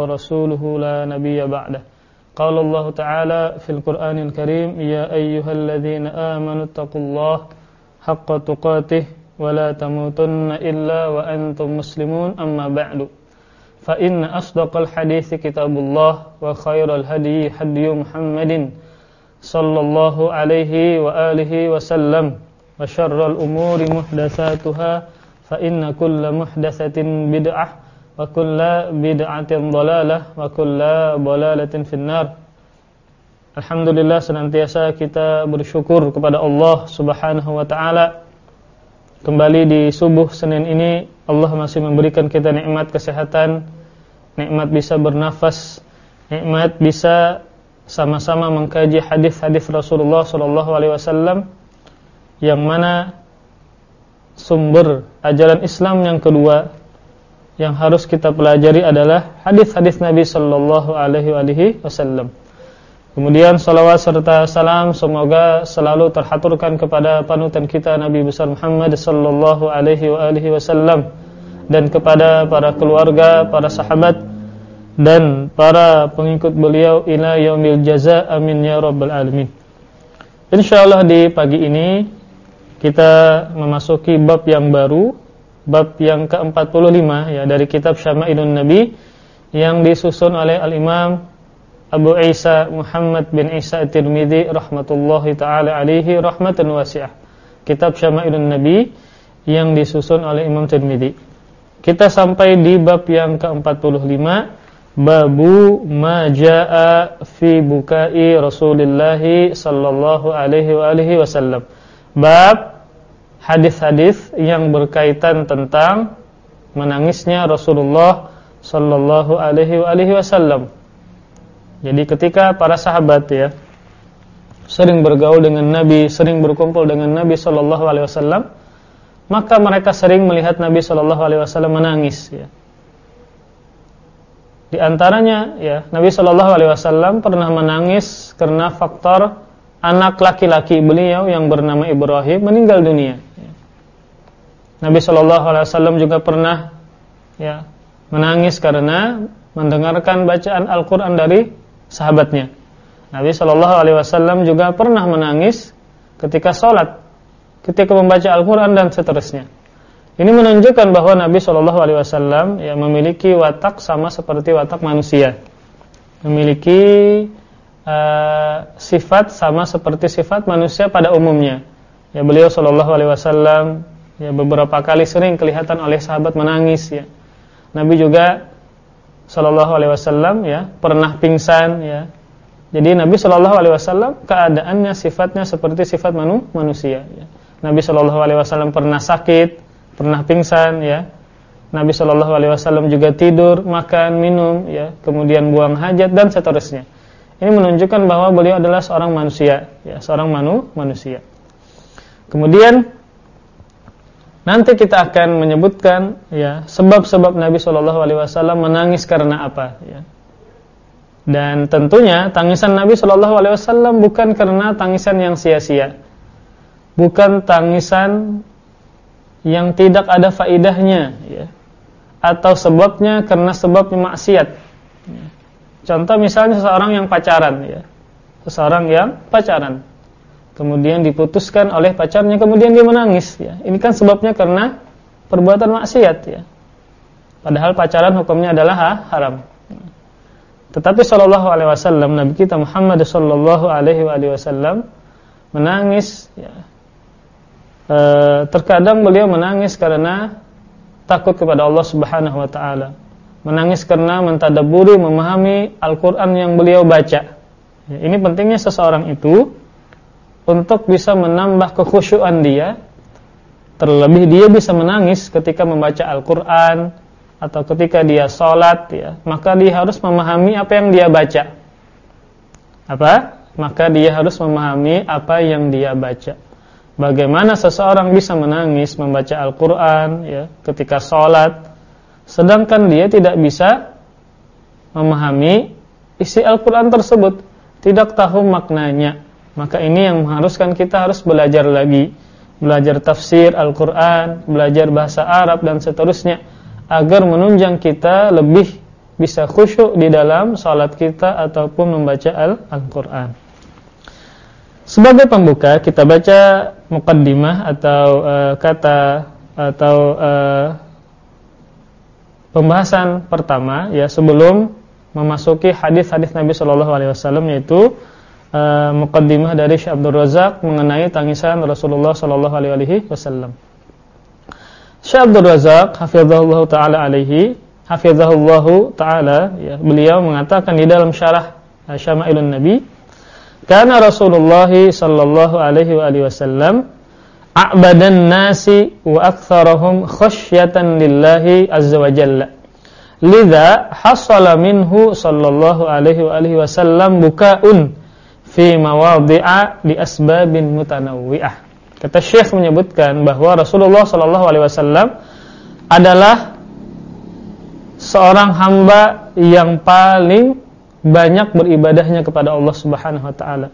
ورسوله لا نبي بعده. قال الله تعالى في القرآن الكريم يا أيها الذين آمنوا اتقوا الله حق تقاته ولا تموتن إلا وأنتم مسلمون أما بعد. فإن أصدق الحديث كتاب الله وخير الهدي هدي محمد صلى الله عليه وآله وسلم وشر الأمور محدثاتها فإن كل محدثة بدعة wa kulla bid'atin dhalalah wa kulla dhalalatin finnar. Alhamdulillah senantiasa kita bersyukur kepada Allah Subhanahu wa taala. Kembali di subuh Senin ini Allah masih memberikan kita nikmat kesehatan nikmat bisa bernafas nikmat bisa sama-sama mengkaji hadis-hadis Rasulullah sallallahu alaihi wasallam yang mana sumber ajaran Islam yang kedua yang harus kita pelajari adalah hadis-hadis Nabi sallallahu alaihi wasallam. Kemudian salawat serta salam semoga selalu terhaturkan kepada panutan kita Nabi besar Muhammad sallallahu alaihi wasallam dan kepada para keluarga, para sahabat dan para pengikut beliau ila yaumil jaza amin ya rabbal alamin. Insyaallah di pagi ini kita memasuki bab yang baru bab yang ke-45 ya dari kitab Syama'ilun Nabi yang disusun oleh Al-Imam Abu Isa Muhammad bin Isa At-Tirmidzi rahmatullahi taala alaihi rahmatan wasi'ah. Kitab Syama'ilun Nabi yang disusun oleh Imam Tirmidzi. Kita sampai di bab yang ke-45 Babu ma jaa fi bukai Rasulullah sallallahu alaihi wasallam. Bab hadis-hadis yang berkaitan tentang menangisnya Rasulullah sallallahu alaihi wasallam. Jadi ketika para sahabat ya sering bergaul dengan Nabi, sering berkumpul dengan Nabi sallallahu alaihi wasallam, maka mereka sering melihat Nabi sallallahu alaihi wasallam menangis ya. Di antaranya ya, Nabi sallallahu alaihi wasallam pernah menangis karena faktor anak laki-laki beliau yang bernama Ibrahim meninggal dunia. Nabi Shallallahu Alaihi Wasallam juga pernah ya menangis karena mendengarkan bacaan Al-Quran dari sahabatnya. Nabi Shallallahu Alaihi Wasallam juga pernah menangis ketika sholat, ketika membaca Al-Quran dan seterusnya. Ini menunjukkan bahwa Nabi Shallallahu Alaihi Wasallam ya memiliki watak sama seperti watak manusia, memiliki uh, sifat sama seperti sifat manusia pada umumnya. Ya beliau Shallallahu Alaihi Wasallam Ya, beberapa kali sering kelihatan oleh sahabat menangis ya. Nabi juga sallallahu alaihi wasallam ya, pernah pingsan ya. Jadi Nabi sallallahu alaihi wasallam keadaannya sifatnya seperti sifat manu, manusia ya. Nabi sallallahu alaihi wasallam pernah sakit, pernah pingsan ya. Nabi sallallahu alaihi wasallam juga tidur, makan, minum ya, kemudian buang hajat dan seterusnya. Ini menunjukkan bahwa beliau adalah seorang manusia ya, seorang manu, manusia. Kemudian Nanti kita akan menyebutkan ya sebab-sebab Nabi Shallallahu Alaihi Wasallam menangis karena apa. Ya. Dan tentunya tangisan Nabi Shallallahu Alaihi Wasallam bukan karena tangisan yang sia-sia, bukan tangisan yang tidak ada faidahnya, ya. atau sebabnya karena sebabnya maksiat. Ya. Contoh misalnya seseorang yang pacaran, ya. seseorang yang pacaran kemudian diputuskan oleh pacarnya kemudian dia menangis ya. Ini kan sebabnya karena perbuatan maksiat ya. Padahal pacaran hukumnya adalah ha, haram. Tetapi sallallahu alaihi wasallam Nabi kita Muhammad sallallahu alaihi wasallam menangis ya. E, terkadang beliau menangis karena takut kepada Allah Subhanahu wa taala. Menangis karena mentadabburi, memahami Al-Qur'an yang beliau baca. Ini pentingnya seseorang itu untuk bisa menambah kekhusyuan dia terlebih dia bisa menangis ketika membaca Al-Qur'an atau ketika dia sholat ya, maka dia harus memahami apa yang dia baca. Apa? Maka dia harus memahami apa yang dia baca. Bagaimana seseorang bisa menangis membaca Al-Qur'an ya, ketika sholat sedangkan dia tidak bisa memahami isi Al-Qur'an tersebut, tidak tahu maknanya. Maka ini yang mengharuskan kita harus belajar lagi, belajar tafsir Al-Qur'an, belajar bahasa Arab dan seterusnya agar menunjang kita lebih bisa khusyuk di dalam salat kita ataupun membaca Al-Qur'an. Sebagai pembuka kita baca mukaddimah atau uh, kata atau uh, pembahasan pertama ya sebelum memasuki hadis-hadis Nabi Shallallahu alaihi wasallam yaitu uh, mukaddimah dari Syekh Abdul Razak mengenai tangisan Rasulullah Shallallahu alaihi wasallam. Syekh Abdul Razak hafizahullah taala alaihi hafizahullah taala ya beliau mengatakan di dalam syarah uh, Syama'ilun Nabi kana Rasulullah sallallahu alaihi wasallam a'badan nasi wa aktsarahum khasyatan lillahi azza wa jalla lidza hasala minhu sallallahu alaihi wa alihi wasallam bukaun fi mawadhi'a li asbabin mutanawwi'ah Kata Syekh menyebutkan bahwa Rasulullah Shallallahu Alaihi Wasallam adalah seorang hamba yang paling banyak beribadahnya kepada Allah Subhanahu Wa Taala.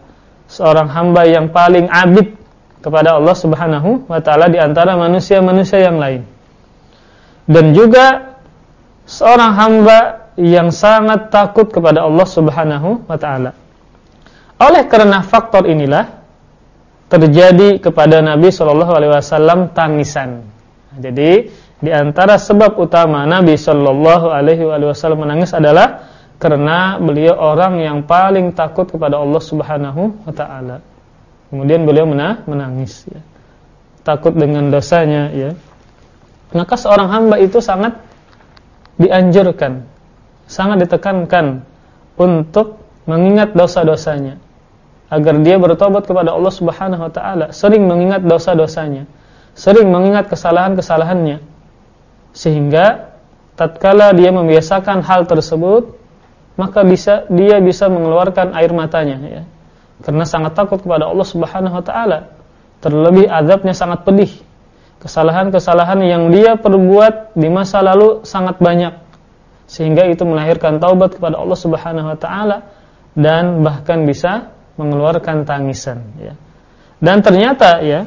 Seorang hamba yang paling abid kepada Allah Subhanahu Wa Taala di antara manusia-manusia yang lain. Dan juga seorang hamba yang sangat takut kepada Allah Subhanahu Wa Taala. Oleh karena faktor inilah terjadi kepada Nabi Shallallahu Alaihi Wasallam tangisan. Jadi di antara sebab utama Nabi Shallallahu Alaihi Wasallam menangis adalah karena beliau orang yang paling takut kepada Allah Subhanahu Wa Taala. Kemudian beliau menangis, ya. takut dengan dosanya. Ya. Maka seorang hamba itu sangat dianjurkan, sangat ditekankan untuk mengingat dosa-dosanya agar dia bertobat kepada Allah Subhanahu wa taala, sering mengingat dosa-dosanya, sering mengingat kesalahan-kesalahannya. Sehingga tatkala dia membiasakan hal tersebut, maka bisa dia bisa mengeluarkan air matanya ya. Karena sangat takut kepada Allah Subhanahu wa taala. Terlebih azabnya sangat pedih. Kesalahan-kesalahan yang dia perbuat di masa lalu sangat banyak. Sehingga itu melahirkan taubat kepada Allah Subhanahu wa taala dan bahkan bisa mengeluarkan tangisan ya. Dan ternyata ya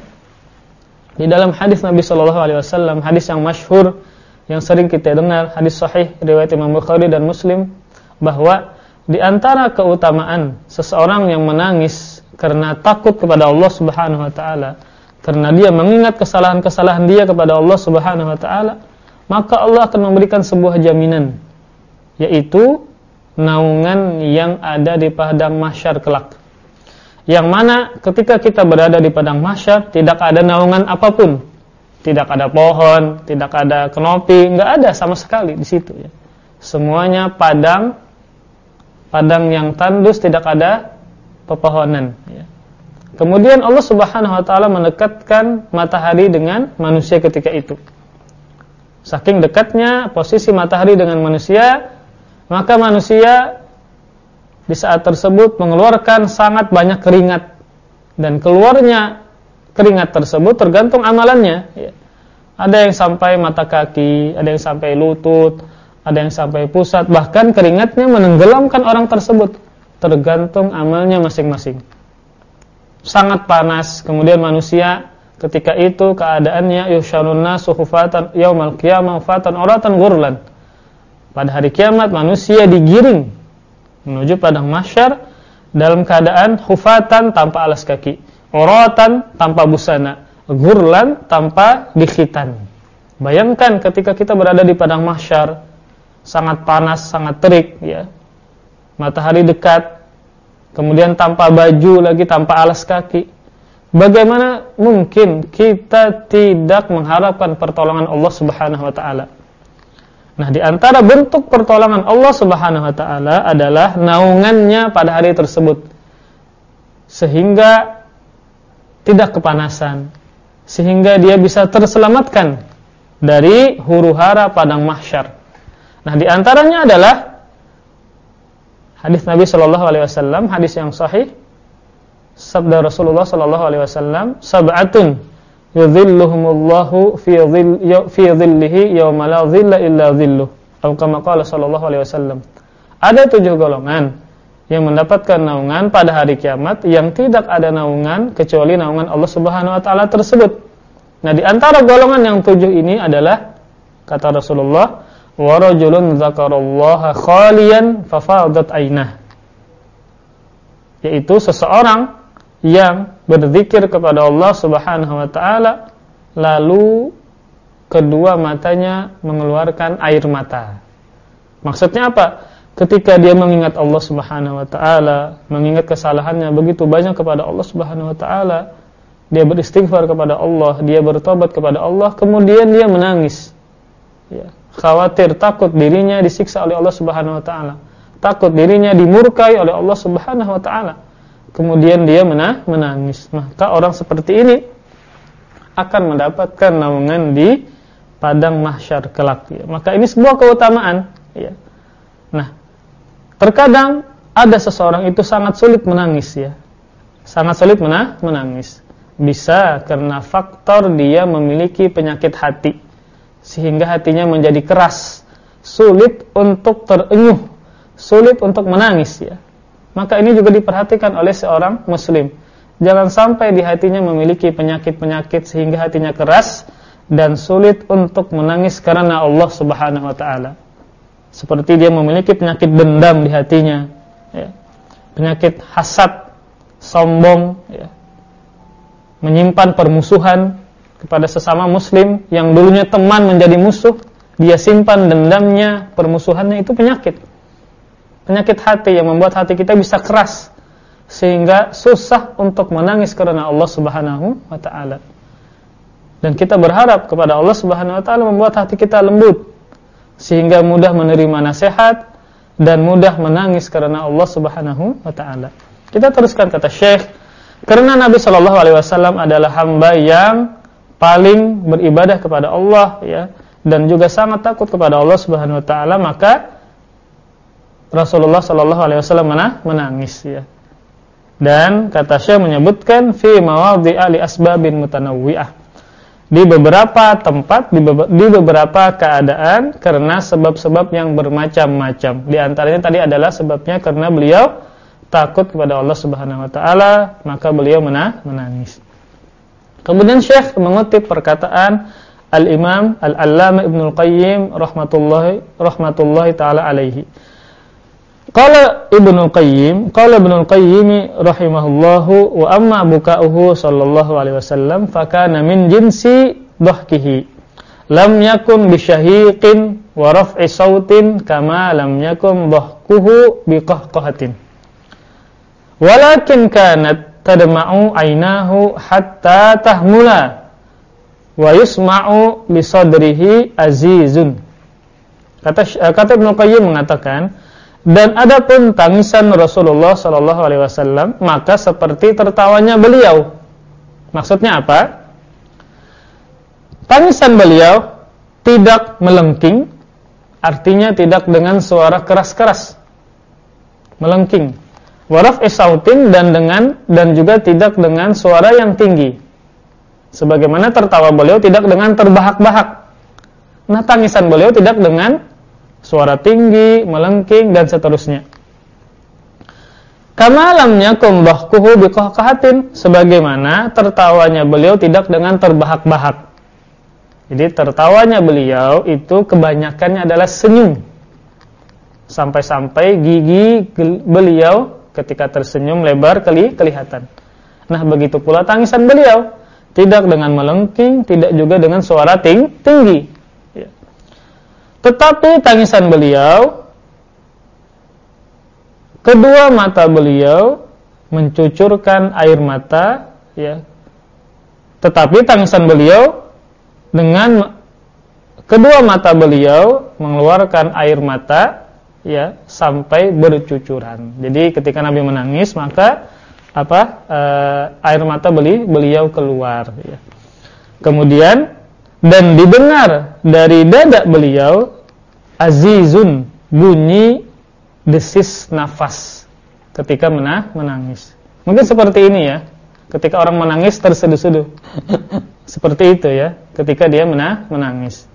di dalam hadis Nabi Shallallahu alaihi wasallam, hadis yang masyhur yang sering kita dengar, hadis sahih riwayat Imam Bukhari dan Muslim bahwa di antara keutamaan seseorang yang menangis karena takut kepada Allah Subhanahu wa taala, karena dia mengingat kesalahan-kesalahan dia kepada Allah Subhanahu wa taala, maka Allah akan memberikan sebuah jaminan yaitu naungan yang ada di padang mahsyar kelak yang mana ketika kita berada di padang mahsyar tidak ada naungan apa pun, tidak ada pohon, tidak ada kenopi, nggak ada sama sekali di situ ya. Semuanya padang, padang yang tandus, tidak ada pepohonan. Ya. Kemudian Allah Subhanahu Wa Taala mendekatkan matahari dengan manusia ketika itu. Saking dekatnya posisi matahari dengan manusia, maka manusia di saat tersebut mengeluarkan sangat banyak keringat. Dan keluarnya keringat tersebut tergantung amalannya. Ya. ada yang sampai mata kaki ada yang sampai lutut ada yang sampai pusat. Bahkan keringatnya menenggelamkan orang tersebut. Tergantung amalnya masing-masing. Sangat panas. Kemudian manusia ketika itu keadaannya yusyarun nasu hufatan yaumal qiyamah hufatan uratan ghurlan pada hari kiamat manusia digiring menuju padang mahsyar dalam keadaan hufatan tanpa alas kaki, uratan tanpa busana, gurlan tanpa dikhitan. Bayangkan ketika kita berada di padang mahsyar, sangat panas, sangat terik ya. Matahari dekat, kemudian tanpa baju lagi, tanpa alas kaki. Bagaimana mungkin kita tidak mengharapkan pertolongan Allah Subhanahu wa taala? Nah, di antara bentuk pertolongan Allah Subhanahu wa taala adalah naungannya pada hari tersebut. Sehingga tidak kepanasan, sehingga dia bisa terselamatkan dari huru-hara padang mahsyar. Nah, di antaranya adalah hadis Nabi Shallallahu alaihi wasallam, hadis yang sahih sabda Rasulullah Shallallahu alaihi wasallam, "Sab'atun yudhilluhumullahu fi dhill fi dhillihi yauma la dhilla illa dhilluh. Atau kama qala sallallahu alaihi wasallam. Ada tujuh golongan yang mendapatkan naungan pada hari kiamat yang tidak ada naungan kecuali naungan Allah Subhanahu wa taala tersebut. Nah, di antara golongan yang tujuh ini adalah kata Rasulullah wa rajulun dzakarallaha khalian fafadat ainah yaitu seseorang yang berzikir kepada Allah Subhanahu wa taala lalu kedua matanya mengeluarkan air mata. Maksudnya apa? Ketika dia mengingat Allah Subhanahu wa taala, mengingat kesalahannya begitu banyak kepada Allah Subhanahu wa taala, dia beristighfar kepada Allah, dia bertobat kepada Allah, kemudian dia menangis. Ya, khawatir takut dirinya disiksa oleh Allah Subhanahu wa taala takut dirinya dimurkai oleh Allah Subhanahu wa taala. Kemudian dia menah, menangis. Maka orang seperti ini akan mendapatkan naungan di padang mahsyar kelak ya. Maka ini sebuah keutamaan ya. Nah, terkadang ada seseorang itu sangat sulit menangis ya. Sangat sulit menah, menangis. Bisa karena faktor dia memiliki penyakit hati sehingga hatinya menjadi keras, sulit untuk terenyuh sulit untuk menangis ya. Maka ini juga diperhatikan oleh seorang muslim. Jangan sampai di hatinya memiliki penyakit-penyakit sehingga hatinya keras dan sulit untuk menangis karena Allah Subhanahu wa taala. Seperti dia memiliki penyakit dendam di hatinya, ya. Penyakit hasad, sombong, ya. Menyimpan permusuhan kepada sesama muslim yang dulunya teman menjadi musuh, dia simpan dendamnya, permusuhannya itu penyakit penyakit hati yang membuat hati kita bisa keras sehingga susah untuk menangis karena Allah Subhanahu wa taala. Dan kita berharap kepada Allah Subhanahu wa taala membuat hati kita lembut sehingga mudah menerima nasihat dan mudah menangis karena Allah Subhanahu wa taala. Kita teruskan kata Syekh, karena Nabi Shallallahu alaihi wasallam adalah hamba yang paling beribadah kepada Allah ya dan juga sangat takut kepada Allah Subhanahu wa taala, maka Rasulullah Shallallahu Alaihi Wasallam menangis ya. Dan kata Syekh menyebutkan fi mawadhi ali asbabin mutanawwi'ah. Di beberapa tempat, di, beberapa keadaan karena sebab-sebab yang bermacam-macam. Di antaranya tadi adalah sebabnya karena beliau takut kepada Allah Subhanahu wa taala, maka beliau menangis. Kemudian Syekh mengutip perkataan Al-Imam Al-Allamah Ibnu Al-Qayyim rahmatullahi rahmatullahi taala alaihi. Qala Ibnu Qayyim, qala Ibnu Qayyim rahimahullahu wa amma buka'uhu sallallahu alaihi wasallam fakana min jinsi dhahkihi. Lam yakun bisyahiqin wa raf'i sautin kama lam yakun dhahkuhu biqahqahatin. Walakin kanat tadma'u aynahu hatta tahmula wa yusma'u bi sadrihi azizun. Kata kata Ibnu Qayyim mengatakan dan adapun tangisan Rasulullah Shallallahu Alaihi Wasallam maka seperti tertawanya beliau. Maksudnya apa? Tangisan beliau tidak melengking, artinya tidak dengan suara keras-keras, melengking. Waraf isautin dan dengan dan juga tidak dengan suara yang tinggi. Sebagaimana tertawa beliau tidak dengan terbahak-bahak. Nah, tangisan beliau tidak dengan suara tinggi, melengking dan seterusnya. Kamalamnya kumbahkuhu biqahqahatin sebagaimana tertawanya beliau tidak dengan terbahak-bahak. Jadi tertawanya beliau itu kebanyakannya adalah senyum. Sampai-sampai gigi beliau ketika tersenyum lebar keli kelihatan. Nah, begitu pula tangisan beliau, tidak dengan melengking, tidak juga dengan suara ting tinggi. Tetapi tangisan beliau kedua mata beliau mencucurkan air mata ya. Tetapi tangisan beliau dengan kedua mata beliau mengeluarkan air mata ya sampai bercucuran. Jadi ketika Nabi menangis maka apa eh, air mata beli beliau keluar ya. Kemudian dan didengar dari dada beliau azizun bunyi desis nafas ketika menah, menangis. Mungkin seperti ini ya. Ketika orang menangis terseduh-seduh. seperti itu ya, ketika dia menah, menangis.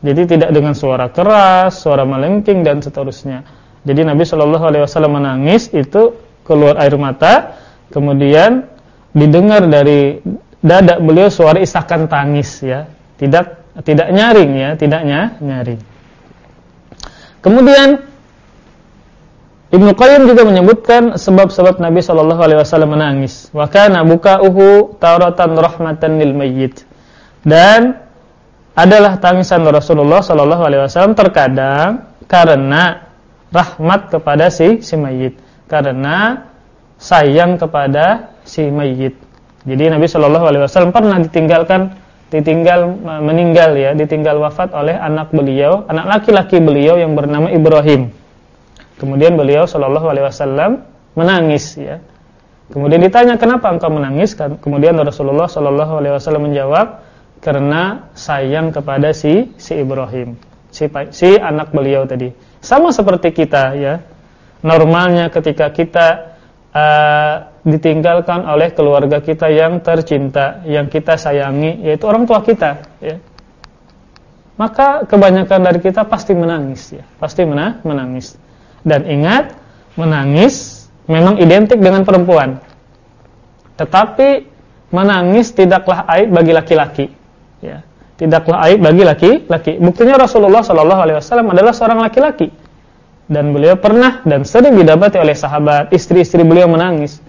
Jadi tidak dengan suara keras, suara melengking dan seterusnya. Jadi Nabi Shallallahu alaihi wasallam menangis itu keluar air mata, kemudian didengar dari dada beliau suara isakan tangis ya tidak tidak nyaring ya, tidaknya nyaring. Kemudian Ibnu Qayyim juga menyebutkan sebab-sebab Nabi Shallallahu Alaihi Wasallam menangis. Wa kana bukauhu tauratan rahmatan lil mayyit. Dan adalah tangisan Rasulullah Shallallahu Alaihi Wasallam terkadang karena rahmat kepada si si mayit, karena sayang kepada si mayit. Jadi Nabi Shallallahu Alaihi Wasallam pernah ditinggalkan, ditinggal meninggal ya, ditinggal wafat oleh anak beliau, anak laki-laki beliau yang bernama Ibrahim. Kemudian beliau Shallallahu Alaihi Wasallam menangis ya. Kemudian ditanya kenapa engkau menangis? Kemudian Rasulullah Shallallahu Alaihi Wasallam menjawab karena sayang kepada si si Ibrahim, si si anak beliau tadi. Sama seperti kita ya. Normalnya ketika kita uh, ditinggalkan oleh keluarga kita yang tercinta, yang kita sayangi, yaitu orang tua kita ya. Maka kebanyakan dari kita pasti menangis ya, pasti menangis. Dan ingat, menangis memang identik dengan perempuan. Tetapi menangis tidaklah aib bagi laki-laki. Ya, tidaklah aib bagi laki-laki. Buktinya Rasulullah Shallallahu Alaihi Wasallam adalah seorang laki-laki dan beliau pernah dan sering didapati oleh sahabat istri-istri beliau menangis.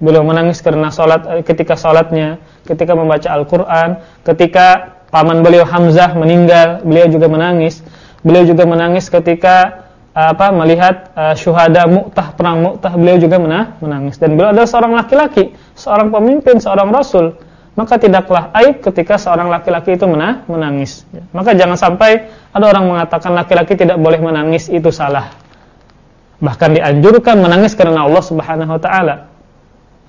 Beliau menangis karena salat eh, ketika salatnya, ketika membaca Al-Qur'an, ketika paman beliau Hamzah meninggal, beliau juga menangis. Beliau juga menangis ketika apa melihat uh, syuhada Mu'tah perang Mu'tah beliau juga menah, menangis dan beliau adalah seorang laki-laki, seorang pemimpin, seorang rasul. Maka tidaklah aib ketika seorang laki-laki itu menah, menangis. Maka jangan sampai ada orang mengatakan laki-laki tidak boleh menangis itu salah. Bahkan dianjurkan menangis karena Allah Subhanahu wa taala.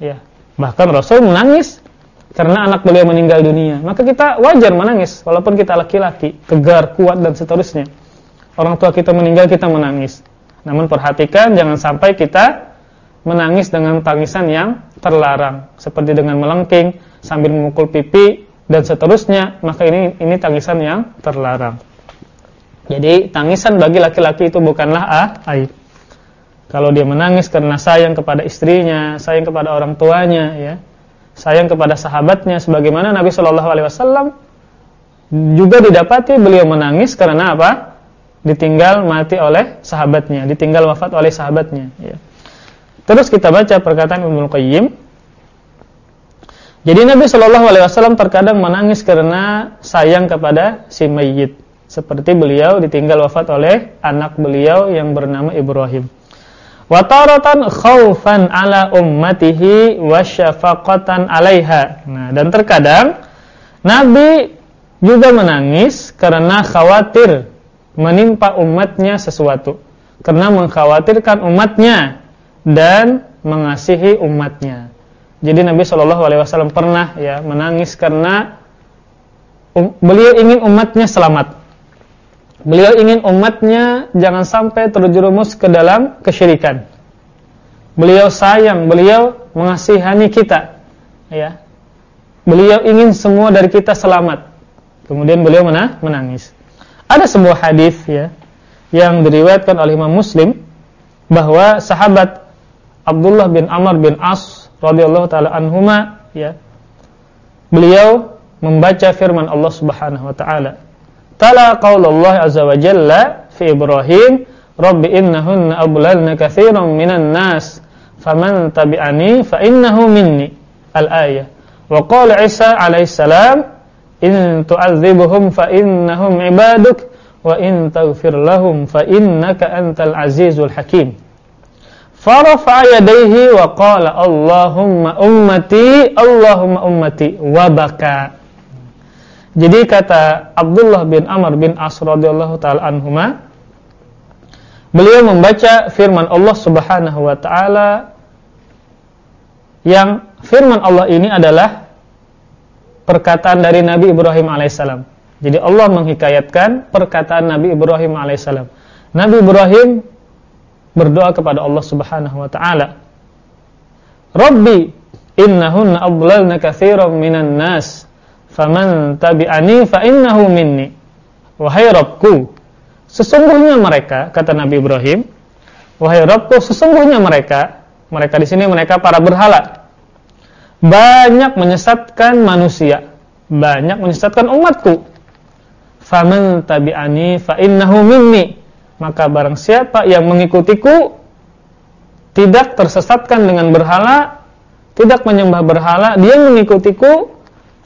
Ya. Bahkan Rasul menangis karena anak beliau meninggal dunia. Maka kita wajar menangis walaupun kita laki-laki, tegar, kuat dan seterusnya orang tua kita meninggal kita menangis. Namun perhatikan jangan sampai kita menangis dengan tangisan yang terlarang seperti dengan melengking sambil memukul pipi dan seterusnya, maka ini ini tangisan yang terlarang. Jadi tangisan bagi laki-laki itu bukanlah ah, aib. Kalau dia menangis karena sayang kepada istrinya, sayang kepada orang tuanya, ya, sayang kepada sahabatnya, sebagaimana Nabi Shallallahu Alaihi Wasallam juga didapati beliau menangis karena apa? ditinggal mati oleh sahabatnya, ditinggal wafat oleh sahabatnya. Ya. Terus kita baca perkataan Ibnu Qayyim. Jadi Nabi Shallallahu Alaihi Wasallam terkadang menangis karena sayang kepada si mayit, seperti beliau ditinggal wafat oleh anak beliau yang bernama Ibrahim. Wataratan khaufan ala ummatihi wasyafaqatan alaiha. Nah, dan terkadang Nabi juga menangis karena khawatir menimpa umatnya sesuatu karena mengkhawatirkan umatnya dan mengasihi umatnya. Jadi Nabi Shallallahu Alaihi Wasallam pernah ya menangis karena um, beliau ingin umatnya selamat. Beliau ingin umatnya jangan sampai terjerumus ke dalam kesyirikan. Beliau sayang, beliau mengasihani kita, ya. Beliau ingin semua dari kita selamat. Kemudian beliau mana? menangis. Ada sebuah hadis ya yang diriwayatkan oleh Imam Muslim bahwa sahabat Abdullah bin Amr bin As radhiyallahu taala anhuma ya beliau membaca firman Allah Subhanahu wa taala tala qaulullah azza wa jalla fi Ibrahim rabbi innahunna ablalna katsiran minan nas faman tabi'ani fa innahu minni. Al-ayah. Wa qala Isa alaihi salam in tu'adzibuhum fa innahum ibaduk wa in taghfir lahum fa innaka antal azizul hakim. Farafa yadayhi wa qala Allahumma ummati Allahumma ummati wa baka jadi kata Abdullah bin Amr bin As radhiyallahu taala anhuma beliau membaca firman Allah Subhanahu wa taala yang firman Allah ini adalah perkataan dari Nabi Ibrahim alaihissalam. Jadi Allah menghikayatkan perkataan Nabi Ibrahim alaihissalam. Nabi Ibrahim berdoa kepada Allah Subhanahu wa taala. Rabbi innahunna adlalna katsiran minan nas faman tabi'ani fa innahu minni. Wahai Rabbku, sesungguhnya mereka kata Nabi Ibrahim, wahai Rabbku sesungguhnya mereka, mereka di sini mereka para berhala banyak menyesatkan manusia, banyak menyesatkan umatku. Faman tabi'ani fa innahu minni. maka barang siapa yang mengikutiku tidak tersesatkan dengan berhala, tidak menyembah berhala, dia mengikutiku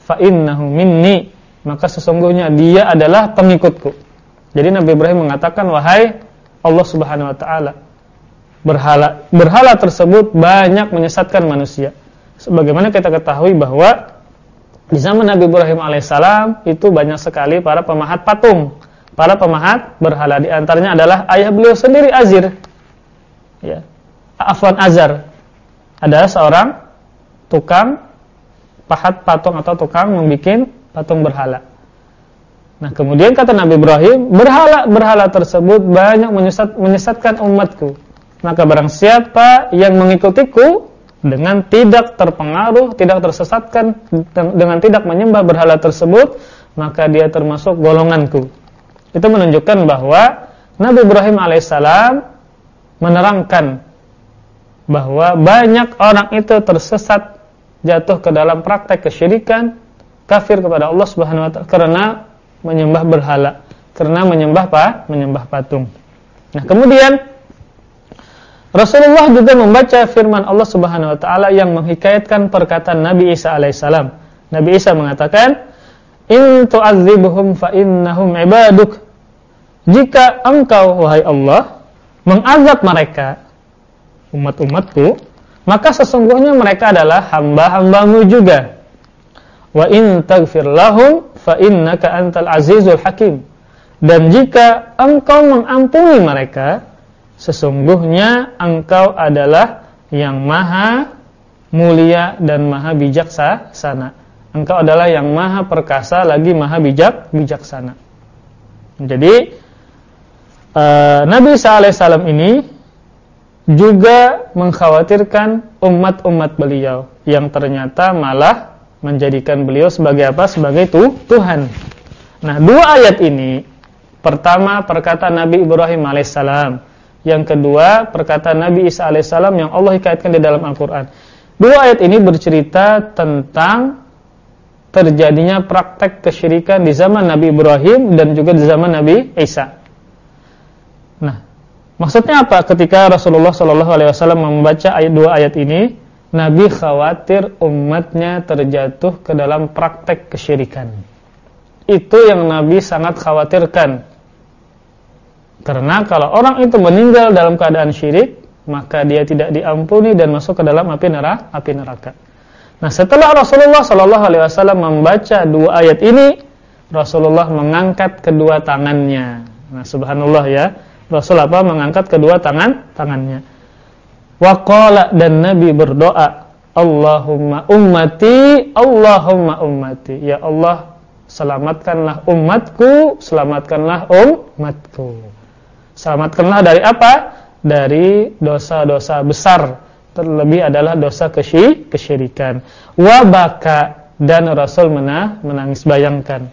fa innahu minni, maka sesungguhnya dia adalah pengikutku. Jadi Nabi Ibrahim mengatakan wahai Allah Subhanahu wa taala, berhala berhala tersebut banyak menyesatkan manusia. Sebagaimana kita ketahui bahwa di zaman Nabi Ibrahim alaihissalam itu banyak sekali para pemahat patung, para pemahat berhala. Di antaranya adalah ayah beliau sendiri Azir. Ya, Afwan Azar adalah seorang tukang pahat patung atau tukang membuat patung berhala. Nah, kemudian kata Nabi Ibrahim, berhala-berhala tersebut banyak menyesat, menyesatkan umatku. Maka barang siapa yang mengikutiku dengan tidak terpengaruh, tidak tersesatkan dengan tidak menyembah berhala tersebut, maka dia termasuk golonganku. Itu menunjukkan bahwa Nabi Ibrahim alaihissalam menerangkan bahwa banyak orang itu tersesat jatuh ke dalam praktek kesyirikan kafir kepada Allah Subhanahu wa taala karena menyembah berhala, karena menyembah apa? menyembah patung. Nah, kemudian Rasulullah juga membaca firman Allah Subhanahu wa taala yang menghikayatkan perkataan Nabi Isa alaihissalam. Nabi Isa mengatakan, "In tu'adzibuhum fa innahum ibaduk." Jika engkau wahai Allah mengazab mereka, umat-umatku, maka sesungguhnya mereka adalah hamba-hambamu juga. Wa in taghfir lahum fa innaka antal azizul hakim. Dan jika engkau mengampuni mereka, sesungguhnya engkau adalah yang maha mulia dan maha bijaksana. Engkau adalah yang maha perkasa lagi maha bijak bijaksana. Jadi uh, Nabi Isa alaihissalam ini juga mengkhawatirkan umat-umat beliau yang ternyata malah menjadikan beliau sebagai apa? Sebagai tu, Tuhan. Nah, dua ayat ini pertama perkataan Nabi Ibrahim alaihissalam, yang kedua perkataan Nabi Isa alaihissalam yang Allah hikayatkan di dalam Al-Qur'an. Dua ayat ini bercerita tentang terjadinya praktek kesyirikan di zaman Nabi Ibrahim dan juga di zaman Nabi Isa. Nah, Maksudnya apa? Ketika Rasulullah Shallallahu Alaihi Wasallam membaca ayat dua ayat ini, Nabi khawatir umatnya terjatuh ke dalam praktek kesyirikan. Itu yang Nabi sangat khawatirkan. Karena kalau orang itu meninggal dalam keadaan syirik, maka dia tidak diampuni dan masuk ke dalam api neraka. Api neraka. Nah, setelah Rasulullah Shallallahu Alaihi Wasallam membaca dua ayat ini, Rasulullah mengangkat kedua tangannya. Nah, subhanallah ya Rasul apa mengangkat kedua tangan tangannya. Waqala dan Nabi berdoa, Allahumma ummati, Allahumma ummati. Ya Allah, selamatkanlah umatku, selamatkanlah umatku. Selamatkanlah dari apa? Dari dosa-dosa besar. Terlebih adalah dosa kesy kesyirikan. Wabaka dan Rasul menah, menangis bayangkan.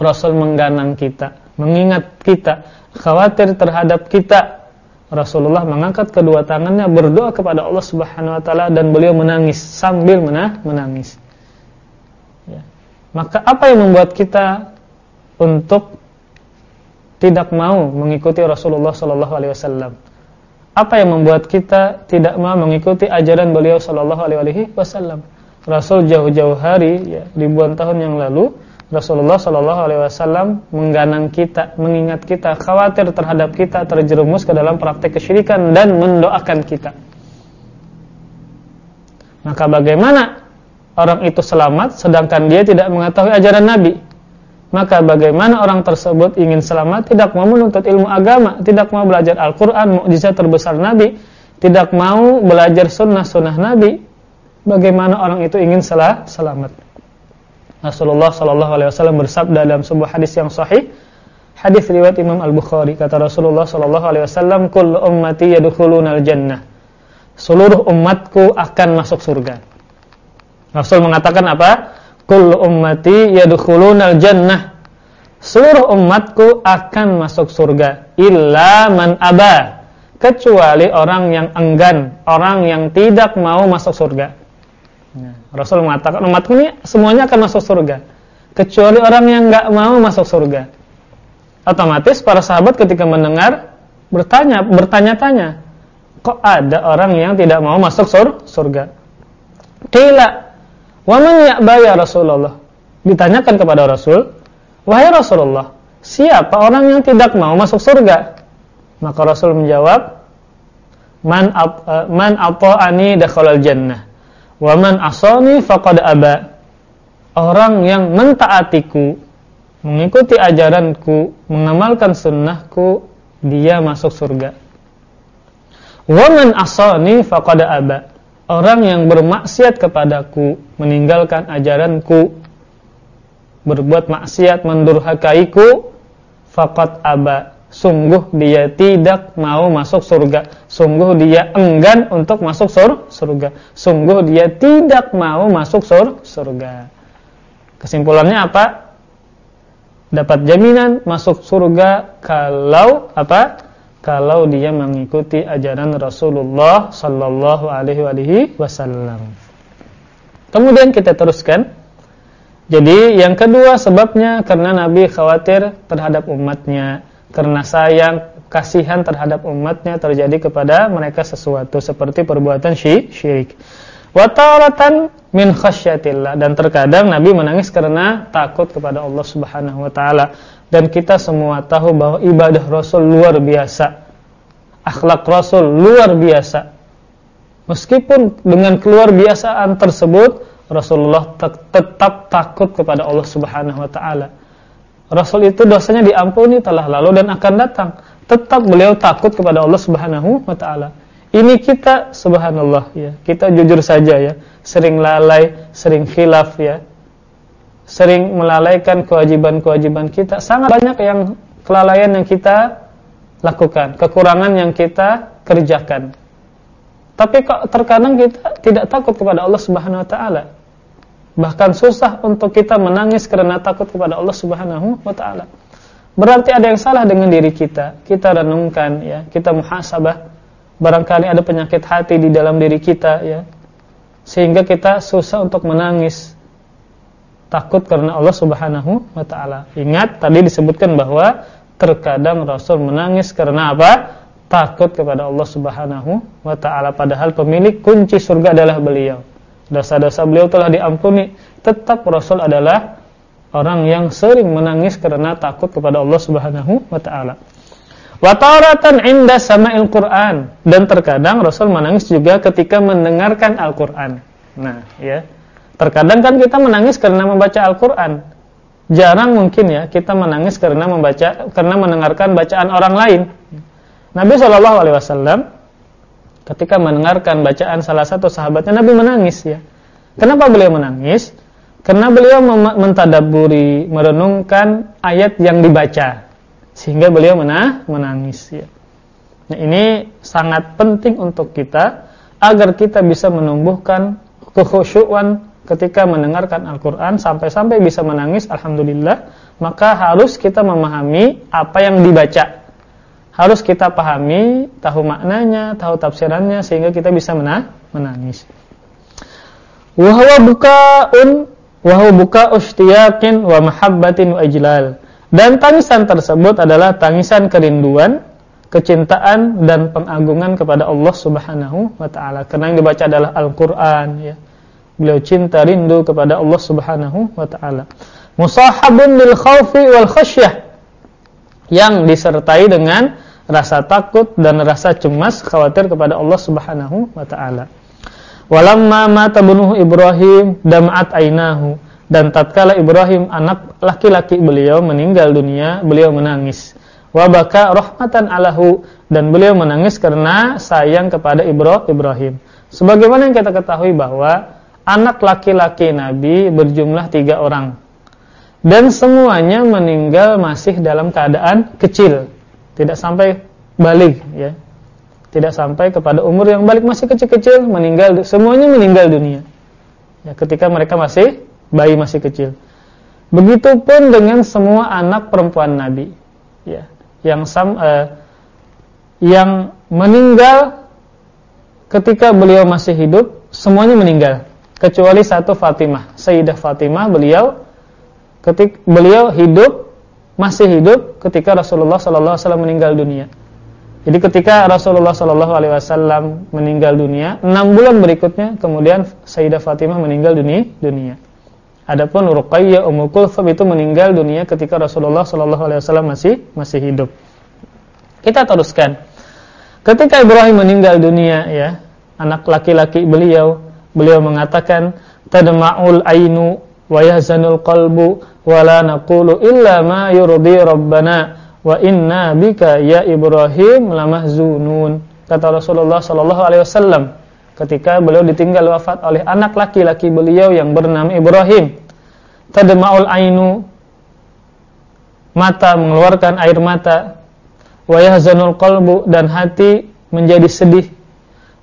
Rasul mengganang kita, mengingat kita khawatir terhadap kita. Rasulullah mengangkat kedua tangannya berdoa kepada Allah Subhanahu wa taala dan beliau menangis sambil menangis. Ya. Maka apa yang membuat kita untuk tidak mau mengikuti Rasulullah sallallahu alaihi wasallam? Apa yang membuat kita tidak mau mengikuti ajaran beliau sallallahu alaihi wasallam? Rasul jauh-jauh hari ya, ribuan tahun yang lalu Rasulullah Shallallahu Alaihi Wasallam mengganang kita, mengingat kita, khawatir terhadap kita terjerumus ke dalam praktek kesyirikan dan mendoakan kita. Maka bagaimana orang itu selamat sedangkan dia tidak mengetahui ajaran Nabi? Maka bagaimana orang tersebut ingin selamat tidak mau menuntut ilmu agama, tidak mau belajar Al-Qur'an, mukjizat terbesar Nabi, tidak mau belajar sunnah-sunnah Nabi? Bagaimana orang itu ingin selamat? Rasulullah sallallahu alaihi wasallam bersabda dalam sebuah hadis yang sahih hadis riwayat Imam Al-Bukhari kata Rasulullah sallallahu alaihi wasallam kullu ummati yadkhulunal jannah seluruh umatku akan masuk surga. Rasul mengatakan apa? Kullu ummati yadkhulunal jannah seluruh umatku akan masuk surga illa man aba kecuali orang yang enggan orang yang tidak mau masuk surga. Rasul mengatakan umatku ini semuanya akan masuk surga kecuali orang yang nggak mau masuk surga. Otomatis para sahabat ketika mendengar bertanya, bertanya-tanya, kok ada orang yang tidak mau masuk sur surga? Qila, "Wa man ya'ba ya Rasulullah?" Ditanyakan kepada Rasul, "Wahai Rasulullah, siapa orang yang tidak mau masuk surga?" Maka Rasul menjawab, "Man uh, man ata'ani dakhalal jannah, wa man asani faqad aba." Orang yang mentaatiku, mengikuti ajaranku, mengamalkan sunnahku, dia masuk surga. Wa man asani faqad aba. Orang yang bermaksiat kepadaku, meninggalkan ajaranku, berbuat maksiat mendurhakaiku, faqad aba sungguh dia tidak mau masuk surga. Sungguh dia enggan untuk masuk sur surga. Sungguh dia tidak mau masuk sur surga. Kesimpulannya apa? Dapat jaminan masuk surga kalau apa? Kalau dia mengikuti ajaran Rasulullah sallallahu alaihi wasallam. Kemudian kita teruskan. Jadi yang kedua sebabnya karena Nabi khawatir terhadap umatnya karena sayang, kasihan terhadap umatnya terjadi kepada mereka sesuatu seperti perbuatan syirik. Wa taratan min khasyatillah dan terkadang Nabi menangis karena takut kepada Allah Subhanahu wa taala dan kita semua tahu bahwa ibadah Rasul luar biasa. Akhlak Rasul luar biasa. Meskipun dengan keluar biasaan tersebut Rasulullah tetap takut kepada Allah Subhanahu wa taala Rasul itu dosanya diampuni telah lalu dan akan datang. Tetap beliau takut kepada Allah Subhanahu wa taala. Ini kita subhanallah ya. Kita jujur saja ya, sering lalai, sering khilaf ya. Sering melalaikan kewajiban-kewajiban kita. Sangat banyak yang kelalaian yang kita lakukan, kekurangan yang kita kerjakan. Tapi kok terkadang kita tidak takut kepada Allah Subhanahu wa taala. Bahkan susah untuk kita menangis karena takut kepada Allah Subhanahu wa taala. Berarti ada yang salah dengan diri kita. Kita renungkan ya, kita muhasabah. Barangkali ada penyakit hati di dalam diri kita ya. Sehingga kita susah untuk menangis. Takut karena Allah Subhanahu wa taala. Ingat tadi disebutkan bahwa terkadang Rasul menangis karena apa? Takut kepada Allah Subhanahu wa taala padahal pemilik kunci surga adalah beliau dosa-dosa beliau telah diampuni, tetap Rasul adalah orang yang sering menangis karena takut kepada Allah Subhanahu wa taala. Wa taratan 'inda sama'il Qur'an dan terkadang Rasul menangis juga ketika mendengarkan Al-Qur'an. Nah, ya. Terkadang kan kita menangis karena membaca Al-Qur'an. Jarang mungkin ya kita menangis karena membaca karena mendengarkan bacaan orang lain. Nabi Shallallahu alaihi wasallam ketika mendengarkan bacaan salah satu sahabatnya Nabi menangis ya. Kenapa beliau menangis? Karena beliau mentadaburi, merenungkan ayat yang dibaca sehingga beliau menah, menangis ya. Nah, ini sangat penting untuk kita agar kita bisa menumbuhkan kekhusyuan ketika mendengarkan Al-Qur'an sampai-sampai bisa menangis alhamdulillah, maka harus kita memahami apa yang dibaca harus kita pahami, tahu maknanya, tahu tafsirannya sehingga kita bisa menang, menangis. Wa huwa bukaun wa huwa buka ushtiyaqin wa mahabbatin wa ijlal. Dan tangisan tersebut adalah tangisan kerinduan, kecintaan dan pengagungan kepada Allah Subhanahu wa taala. Karena yang dibaca adalah Al-Qur'an ya. Beliau cinta rindu kepada Allah Subhanahu wa taala. Musahabun lil khaufi wal khasyah yang disertai dengan rasa takut dan rasa cemas khawatir kepada Allah Subhanahu wa taala. Walamma mata bunuh Ibrahim dam'at ainahu dan tatkala Ibrahim anak laki-laki beliau meninggal dunia, beliau menangis. Wa baka rahmatan alahu dan beliau menangis karena sayang kepada Ibrahim. Sebagaimana yang kita ketahui bahwa anak laki-laki Nabi berjumlah tiga orang dan semuanya meninggal masih dalam keadaan kecil. Tidak sampai balik ya. Tidak sampai kepada umur yang balik. Masih kecil-kecil meninggal. Semuanya meninggal dunia. Ya ketika mereka masih bayi masih kecil. Begitupun dengan semua anak perempuan nabi ya yang sam uh, yang meninggal ketika beliau masih hidup semuanya meninggal. Kecuali satu Fatimah Sayyidah Fatimah beliau ketika beliau hidup masih hidup ketika Rasulullah sallallahu alaihi wasallam meninggal dunia. Jadi ketika Rasulullah sallallahu alaihi wasallam meninggal dunia, enam bulan berikutnya kemudian Sayyidah Fatimah meninggal dunia. dunia. Adapun Ruqayyah Ummu Kulthum itu meninggal dunia ketika Rasulullah sallallahu alaihi wasallam masih masih hidup. Kita teruskan. Ketika Ibrahim meninggal dunia ya, anak laki-laki beliau, beliau mengatakan tadma'ul ainu wa yahzanul qalbu illa ma yurdi rabbana. Wa inna bika ya Ibrahim lamahzunun. Kata Rasulullah sallallahu alaihi wasallam ketika beliau ditinggal wafat oleh anak laki-laki beliau yang bernama Ibrahim tadma'ul ainu mata mengeluarkan air mata. Wa yahzanul qalbu dan hati menjadi sedih.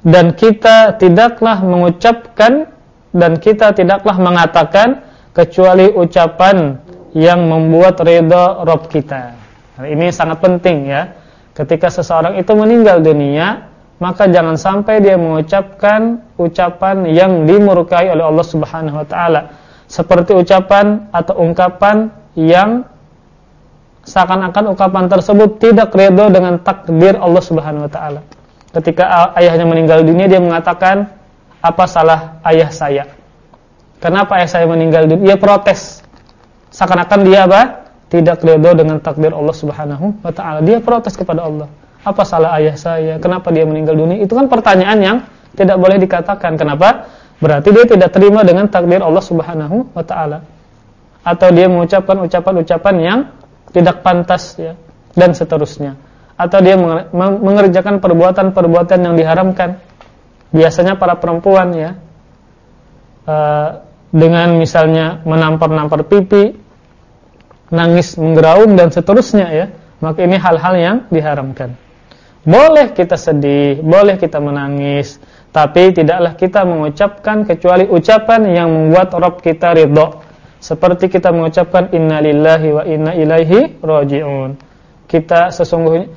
Dan kita tidaklah mengucapkan dan kita tidaklah mengatakan kecuali ucapan yang membuat ridha Rabb kita ini sangat penting ya. Ketika seseorang itu meninggal dunia, maka jangan sampai dia mengucapkan ucapan yang dimurkai oleh Allah Subhanahu wa taala. Seperti ucapan atau ungkapan yang seakan-akan ungkapan tersebut tidak ridho dengan takdir Allah Subhanahu wa taala. Ketika ayahnya meninggal dunia dia mengatakan, "Apa salah ayah saya?" Kenapa ayah saya meninggal dunia? Dia protes. Seakan-akan dia apa? tidak ridho dengan takdir Allah Subhanahu wa taala. Dia protes kepada Allah. Apa salah ayah saya? Kenapa dia meninggal dunia? Itu kan pertanyaan yang tidak boleh dikatakan. Kenapa? Berarti dia tidak terima dengan takdir Allah Subhanahu wa taala. Atau dia mengucapkan ucapan-ucapan yang tidak pantas ya dan seterusnya. Atau dia mengerjakan perbuatan-perbuatan yang diharamkan. Biasanya para perempuan ya uh, dengan misalnya menampar-nampar pipi nangis menggeraung dan seterusnya ya maka ini hal-hal yang diharamkan. Boleh kita sedih boleh kita menangis tapi tidaklah kita mengucapkan kecuali ucapan yang membuat Rabb kita ridho seperti kita mengucapkan innalillahi wa inna ilaihi rajiun. Kita sesungguhnya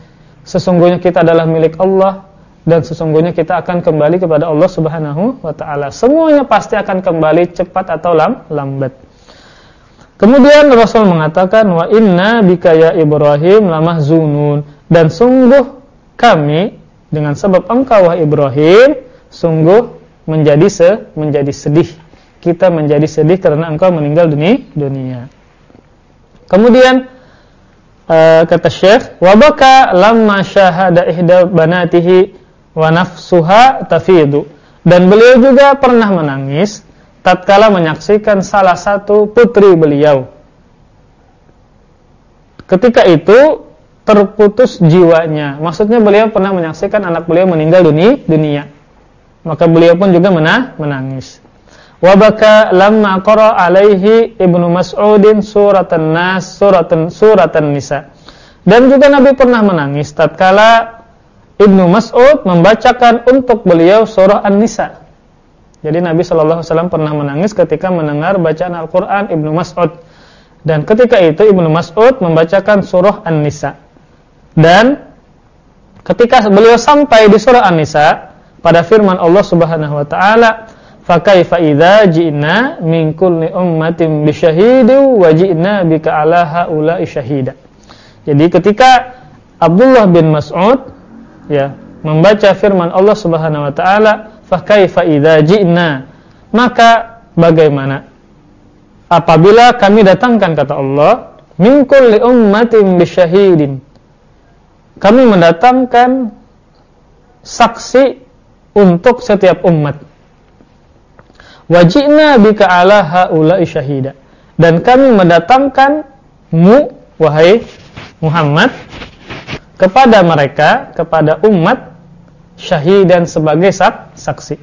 sesungguhnya kita adalah milik Allah dan sesungguhnya kita akan kembali kepada Allah Subhanahu wa taala semuanya pasti akan kembali cepat atau lam, lambat Kemudian Rasul mengatakan wa inna bika ya Ibrahim lamahzunun dan sungguh kami dengan sebab engkau wahai Ibrahim sungguh menjadi se menjadi sedih. Kita menjadi sedih karena engkau meninggal dunia. dunia. Kemudian uh, kata Syekh wa baka lamma syahada ihda banatihi wa nafsuha tafidu. Dan beliau juga pernah menangis tatkala menyaksikan salah satu putri beliau. Ketika itu terputus jiwanya. Maksudnya beliau pernah menyaksikan anak beliau meninggal dunia, dunia. Maka beliau pun juga menah, menangis. Wabaka lamma qara alaihi Ibnu Mas'udin suratan Nas suratan suratan Nisa. Dan juga Nabi pernah menangis tatkala Ibnu Mas'ud membacakan untuk beliau surah An-Nisa. Jadi Nabi Shallallahu Alaihi Wasallam pernah menangis ketika mendengar bacaan Al-Quran Ibnu Mas'ud. Dan ketika itu Ibnu Mas'ud membacakan surah An-Nisa. Dan ketika beliau sampai di surah An-Nisa pada firman Allah Subhanahu wa taala, "Fakaifa idza ji'na min kulli ummatin bi syahidin wa ji'na bika 'ala haula'i syahida." Jadi ketika Abdullah bin Mas'ud ya membaca firman Allah Subhanahu wa taala, fakaifa idza ji'na maka bagaimana? Apabila kami datangkan kata Allah min kulli ummatin bisyahidin kami mendatangkan saksi untuk setiap umat. Wajibna bika ala haula'i syahida dan kami mendatangkan mu wahai Muhammad kepada mereka kepada umat syahidan sebagai sak, saksi.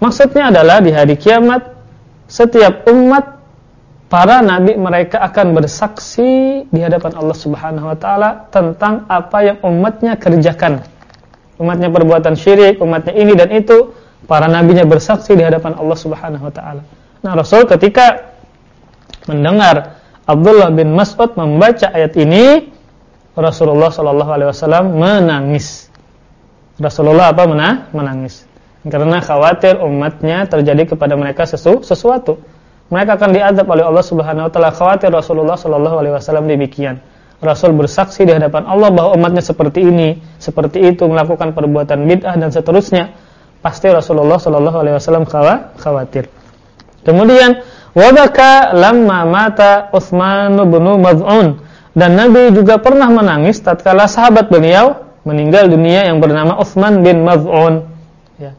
Maksudnya adalah di hari kiamat setiap umat para nabi mereka akan bersaksi di hadapan Allah Subhanahu wa taala tentang apa yang umatnya kerjakan. Umatnya perbuatan syirik, umatnya ini dan itu, para nabinya bersaksi di hadapan Allah Subhanahu wa taala. Nah, Rasul ketika mendengar Abdullah bin Mas'ud membaca ayat ini, Rasulullah Shallallahu alaihi wasallam menangis. Rasulullah apa menah? menangis. Karena khawatir umatnya terjadi kepada mereka sesu, sesuatu. Mereka akan diadab oleh Allah Subhanahu wa taala. Khawatir Rasulullah sallallahu alaihi wasallam demikian. Rasul bersaksi di hadapan Allah bahwa umatnya seperti ini, seperti itu melakukan perbuatan bid'ah dan seterusnya, pasti Rasulullah Shallallahu alaihi wasallam khawatir. Kemudian wabaka lamma mata Utsman bin Maz'un dan Nabi juga pernah menangis tatkala sahabat beliau meninggal dunia yang bernama Utsman bin Maz'un. Ya.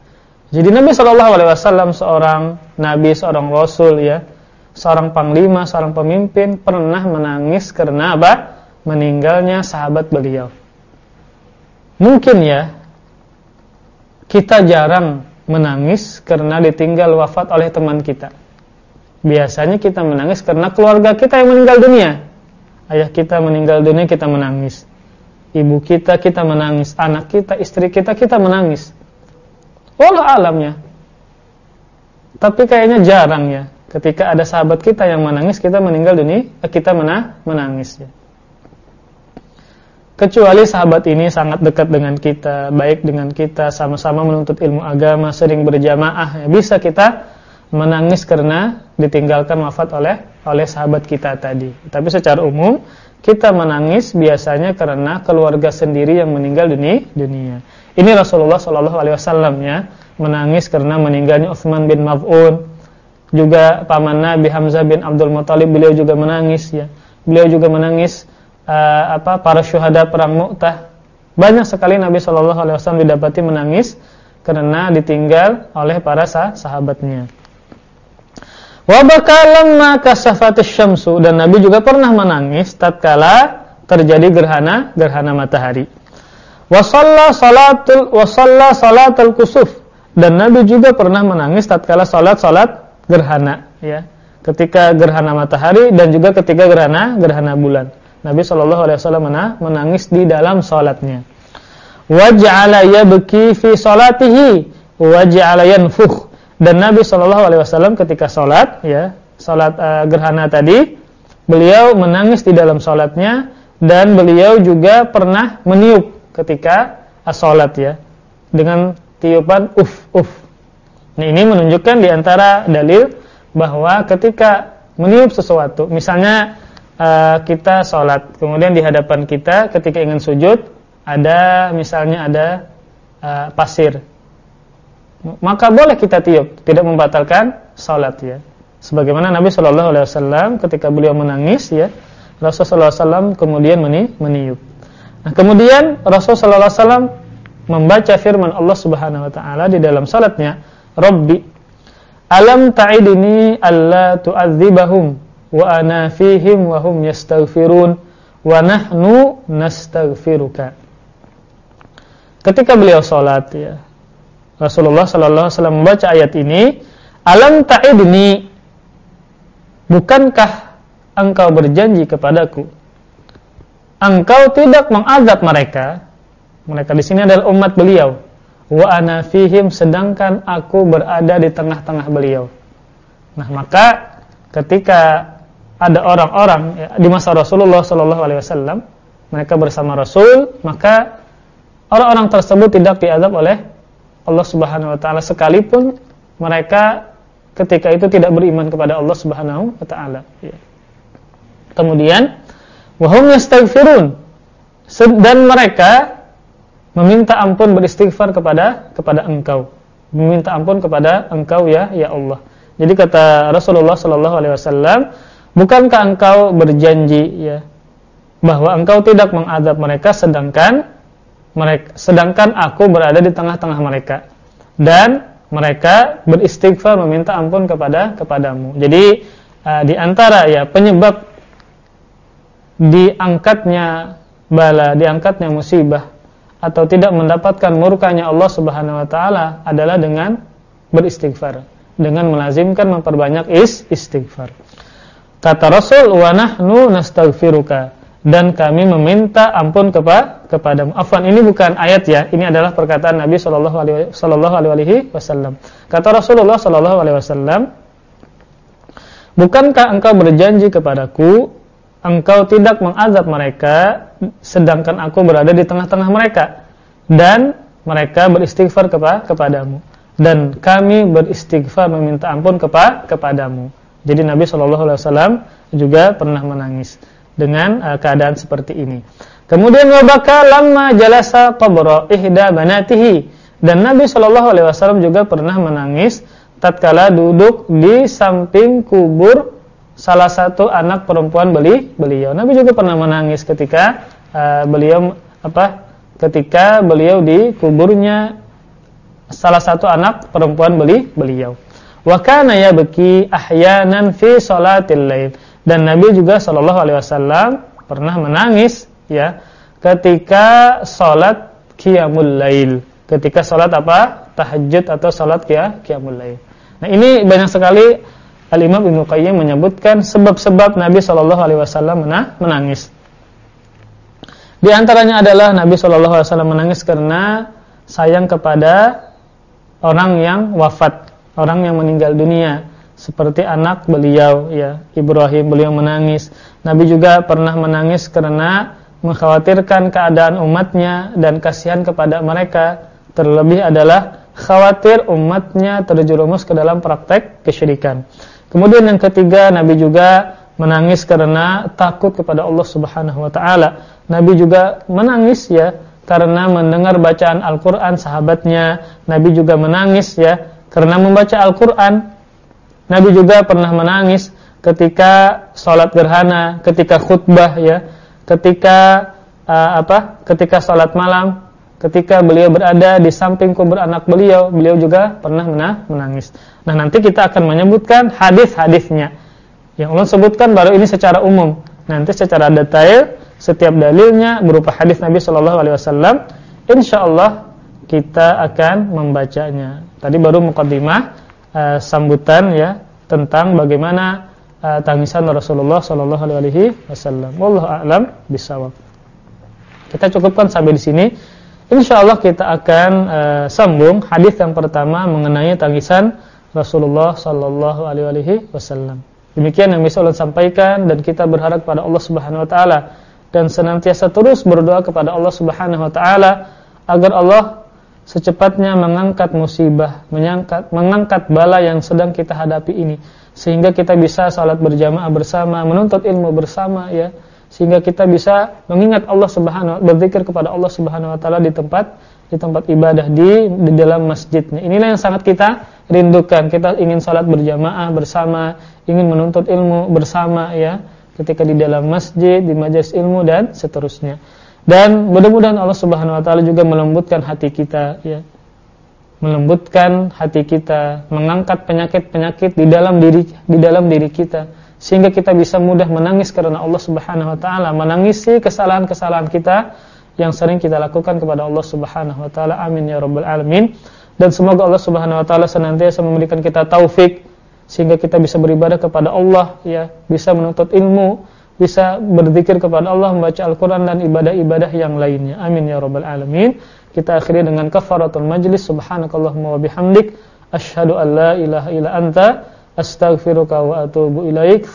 Jadi Nabi Shallallahu alaihi wasallam seorang nabi, seorang rasul ya, seorang panglima, seorang pemimpin pernah menangis karena apa? meninggalnya sahabat beliau. Mungkin ya, kita jarang menangis karena ditinggal wafat oleh teman kita. Biasanya kita menangis karena keluarga kita yang meninggal dunia. Ayah kita meninggal dunia, kita menangis. Ibu kita, kita menangis. Anak kita, istri kita, kita menangis. Walau alamnya. Tapi kayaknya jarang ya. Ketika ada sahabat kita yang menangis, kita meninggal dunia, kita menangis ya. Kecuali sahabat ini sangat dekat dengan kita, baik dengan kita, sama-sama menuntut ilmu agama, sering berjamaah, ya, bisa kita menangis karena ditinggalkan wafat oleh oleh sahabat kita tadi. Tapi secara umum kita menangis biasanya karena keluarga sendiri yang meninggal dunia. dunia. Ini Rasulullah Shallallahu Alaihi Wasallam ya menangis karena meninggalnya Utsman bin Maf'un. Juga paman Nabi Hamzah bin Abdul Muthalib beliau juga menangis ya. Beliau juga menangis uh, apa para syuhada perang Mu'tah. Banyak sekali Nabi Shallallahu alaihi wasallam didapati menangis karena ditinggal oleh para sah sahabatnya. Wa bakalamma kasafatis syamsu dan Nabi juga pernah menangis tatkala terjadi gerhana gerhana matahari. Wa shalla salatul wa shalla salatul kusuf dan Nabi juga pernah menangis tatkala salat salat gerhana ya. Ketika gerhana matahari dan juga ketika gerhana gerhana bulan. Nabi Shallallahu Alaihi Wasallam menangis di dalam salatnya. Waj'ala yabki fi salatihi waj'ala yanfukh. Dan Nabi Shallallahu Alaihi Wasallam ketika salat, ya, salat uh, gerhana tadi, beliau menangis di dalam salatnya dan beliau juga pernah meniup ketika salat ya, dengan tiupan uf uf. Nah, ini menunjukkan di antara dalil bahwa ketika meniup sesuatu, misalnya uh, kita sholat, kemudian di hadapan kita ketika ingin sujud ada misalnya ada uh, pasir, maka boleh kita tiup, tidak membatalkan sholat ya. Sebagaimana Nabi Shallallahu Alaihi Wasallam ketika beliau menangis ya, Rasulullah SAW kemudian meni meniup. Nah, kemudian Rasulullah SAW membaca firman Allah Subhanahu Wa Taala di dalam salatnya, Robbi, alam ta'idini alla tu'adzibahum wa ana fihim wa hum yastaghfirun wa nahnu nastaghfiruka. Ketika beliau salat ya. Rasulullah sallallahu alaihi wasallam membaca ayat ini, "Alam ta'idni Bukankah engkau berjanji kepadaku engkau tidak mengazab mereka?" Mereka di sini adalah umat beliau. Wa ana fihim sedangkan aku berada di tengah-tengah beliau. Nah, maka ketika ada orang-orang ya, di masa Rasulullah Shallallahu Alaihi Wasallam mereka bersama Rasul maka orang-orang tersebut tidak diadab oleh Allah Subhanahu Wa Taala sekalipun mereka ketika itu tidak beriman kepada Allah Subhanahu Wa Taala. Ya. Kemudian wahum yastaghfirun dan mereka meminta ampun beristighfar kepada kepada engkau meminta ampun kepada engkau ya ya Allah. Jadi kata Rasulullah Shallallahu Alaihi Wasallam Bukankah engkau berjanji ya bahwa engkau tidak mengadab mereka sedangkan mereka sedangkan aku berada di tengah-tengah mereka dan mereka beristighfar meminta ampun kepada kepadamu. Jadi uh, di antara ya penyebab diangkatnya bala, diangkatnya musibah atau tidak mendapatkan murkanya Allah Subhanahu wa taala adalah dengan beristighfar, dengan melazimkan memperbanyak is istighfar. Kata Rasul, "Wa nahnu nastaghfiruka." Dan kami meminta ampun kepada kepadamu. Afwan, ini bukan ayat ya. Ini adalah perkataan Nabi sallallahu alaihi wasallam. Kata Rasulullah sallallahu alaihi wasallam, "Bukankah engkau berjanji kepadaku engkau tidak mengazab mereka sedangkan aku berada di tengah-tengah mereka dan mereka beristighfar kepada kepadamu dan kami beristighfar meminta ampun kepada kepadamu." Jadi Nabi Shallallahu Alaihi Wasallam juga pernah menangis. Dengan uh, keadaan seperti ini. Kemudian wabaka lama jalasa qabra ihda banatihi dan Nabi Shallallahu alaihi wasallam juga pernah menangis tatkala duduk di samping kubur salah satu anak perempuan beli beliau. Nabi juga pernah menangis ketika uh, beliau apa? Ketika beliau di kuburnya salah satu anak perempuan beli beliau. Wa kana yabki ahyanan fi salatil lail. Dan Nabi juga sallallahu alaihi wasallam pernah menangis ya ketika salat qiyamul lail. Ketika salat apa? Tahajud atau salat qiyamul lail. Nah, ini banyak sekali Al-Imam Ibnu Qayyim menyebutkan sebab-sebab Nabi sallallahu alaihi wasallam menangis. Di antaranya adalah Nabi sallallahu alaihi wasallam menangis karena sayang kepada orang yang wafat orang yang meninggal dunia seperti anak beliau ya Ibrahim beliau menangis. Nabi juga pernah menangis karena mengkhawatirkan keadaan umatnya dan kasihan kepada mereka. Terlebih adalah khawatir umatnya terjerumus ke dalam praktek kesyirikan. Kemudian yang ketiga Nabi juga menangis karena takut kepada Allah Subhanahu wa taala. Nabi juga menangis ya karena mendengar bacaan Al-Qur'an sahabatnya. Nabi juga menangis ya karena membaca Al-Quran. Nabi juga pernah menangis ketika sholat gerhana, ketika khutbah ya, ketika uh, apa? Ketika sholat malam, ketika beliau berada di samping kubur anak beliau, beliau juga pernah menangis. Nah nanti kita akan menyebutkan hadis-hadisnya. Yang Allah sebutkan baru ini secara umum. Nanti secara detail setiap dalilnya berupa hadis Nabi Shallallahu Alaihi Wasallam, insya Allah kita akan membacanya. Tadi baru mukaddimah uh, sambutan ya tentang bagaimana uh, tangisan Rasulullah sallallahu alaihi wasallam. Wallahu a'lam bisawab. Kita cukupkan sampai di sini. Insyaallah kita akan uh, sambung hadis yang pertama mengenai tangisan Rasulullah sallallahu alaihi wasallam. Demikian yang bisa Allah sampaikan dan kita berharap pada Allah Subhanahu wa taala dan senantiasa terus berdoa kepada Allah Subhanahu wa taala agar Allah secepatnya mengangkat musibah, mengangkat mengangkat bala yang sedang kita hadapi ini sehingga kita bisa salat berjamaah bersama, menuntut ilmu bersama ya, sehingga kita bisa mengingat Allah Subhanahu berzikir kepada Allah Subhanahu wa taala di tempat di tempat ibadah di di dalam masjidnya. Inilah yang sangat kita rindukan. Kita ingin salat berjamaah bersama, ingin menuntut ilmu bersama ya, ketika di dalam masjid, di majelis ilmu dan seterusnya. Dan mudah-mudahan Allah Subhanahu wa taala juga melembutkan hati kita ya. Melembutkan hati kita, mengangkat penyakit-penyakit di dalam diri di dalam diri kita sehingga kita bisa mudah menangis karena Allah Subhanahu wa taala, menangisi kesalahan-kesalahan kita yang sering kita lakukan kepada Allah Subhanahu wa taala. Amin ya rabbal alamin. Dan semoga Allah Subhanahu wa taala senantiasa memberikan kita taufik sehingga kita bisa beribadah kepada Allah ya, bisa menuntut ilmu bisa berzikir kepada Allah, membaca Al-Quran dan ibadah-ibadah yang lainnya. Amin ya Rabbal Alamin. Kita akhiri dengan kafaratul majlis. Subhanakallahumma wa bihamdik. Ashadu an la ilaha illa anta. Astaghfiruka wa atubu ilaik.